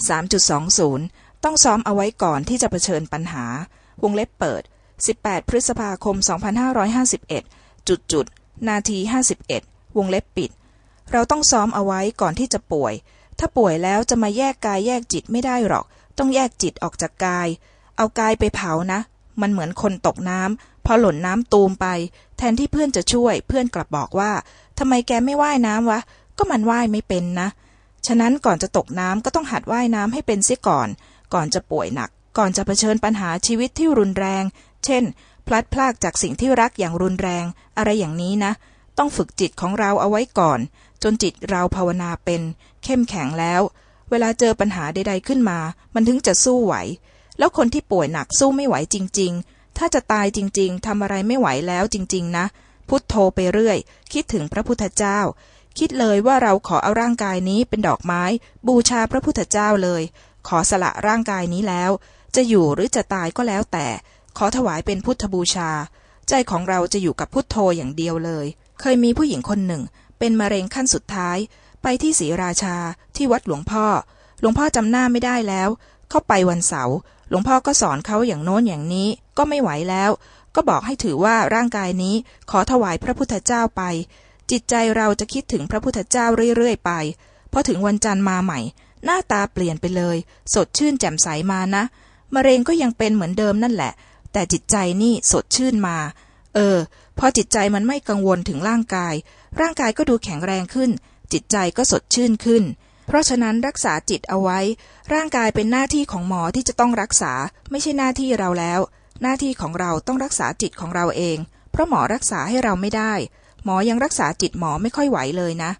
3.20 ต้องซ้อมเอาไว้ก่อนที่จะเผชิญปัญหา วงเล็บเปิด 18 พฤษภาคม 2551 จุดจุด นาที 51 วงเล็บปิด เราต้องซ้อมเอาไว้ก่อนที่จะป่วย ถ้าป่วยแล้วจะมาแยกกายแยกจิตไม่ได้หรอก ต้องแยกจิตออกจากกาย เอากายไปเผานะ มันเหมือนคนตกน้ำพอหล่นน้ำตูมไป แทนที่เพื่อนจะช่วย เพื่อนกลับบอกว่าทำไมแกไม่ว่ายน้ำวะ ก็มันว่ายไม่เป็นนะ ฉะนั้นก่อนจะตกน้ำก็ต้องหัดว่ายน้ำให้เป็นเสียก่อน ก่อนจะป่วยหนัก ก่อนจะเผชิญปัญหาชีวิตที่รุนแรง เช่น พลัดพรากจากสิ่งที่รักอย่างรุนแรง อะไรอย่างนี้นะ ต้องฝึกจิตของเราเอาไว้ก่อน จนจิตเราภาวนาเป็น เข้มแข็งแล้ว เวลาเจอปัญหาใด ๆขึ้นมา มันถึงจะสู้ไหว แล้วคนที่ป่วยหนักสู้ไม่ไหวจริง ๆ ถ้าจะตายจริง ๆทำอะไรไม่ไหวแล้วจริง ๆ นะ พุทโธไปเรื่อย คิดถึงพระพุทธเจ้า คิดเลยว่าเราขอเอาร่างกายนี้เป็นดอกไม้ บูชาพระพุทธเจ้าเลย ขอสละร่างกายนี้แล้ว จะอยู่หรือจะตายก็แล้วแต่ ขอถวายเป็นพุทธบูชา ใจของเราจะอยู่กับพุทโธอย่างเดียวเลย เคยมีผู้หญิงคนหนึ่ง เป็นมะเร็งขั้นสุดท้าย ไปที่ศรีราชาที่วัดหลวงพ่อ หลวงพ่อจำหน้าไม่ได้แล้ว เข้าไปวันเสาร์หลวงพ่อก็สอนเขาอย่างโน้นอย่างนี้ก็ไม่ไหวแล้ว ก็บอกให้ถือว่าร่างกายนี้ขอถวายพระพุทธเจ้าไป จิตใจเราจะคิดถึงพระพุทธเจ้าเรื่อยๆไปพอถึงวันจันทร์มาใหม่ หน้าตาเปลี่ยนไปเลย สดชื่นแจ่มใสมานะมะเร็งก็ยังเป็นเหมือนเดิมนั่นแหละ แต่จิตใจนี่สดชื่นมา เออ พอจิตใจมันไม่กังวลถึงร่างกาย ร่างกายก็ดูแข็งแรงขึ้น จิตใจก็สดชื่นขึ้น เพราะฉะนั้นรักษาจิตเอาไว้ ร่างกายเป็นหน้าที่ของหมอที่จะต้องรักษา ไม่ใช่หน้าที่เราแล้ว หน้าที่ของเราต้องรักษาจิตของเราเอง เพราะหมอรักษาให้เราไม่ได้ หมอยังรักษาจิตหมอไม่ค่อยไหวเลยนะ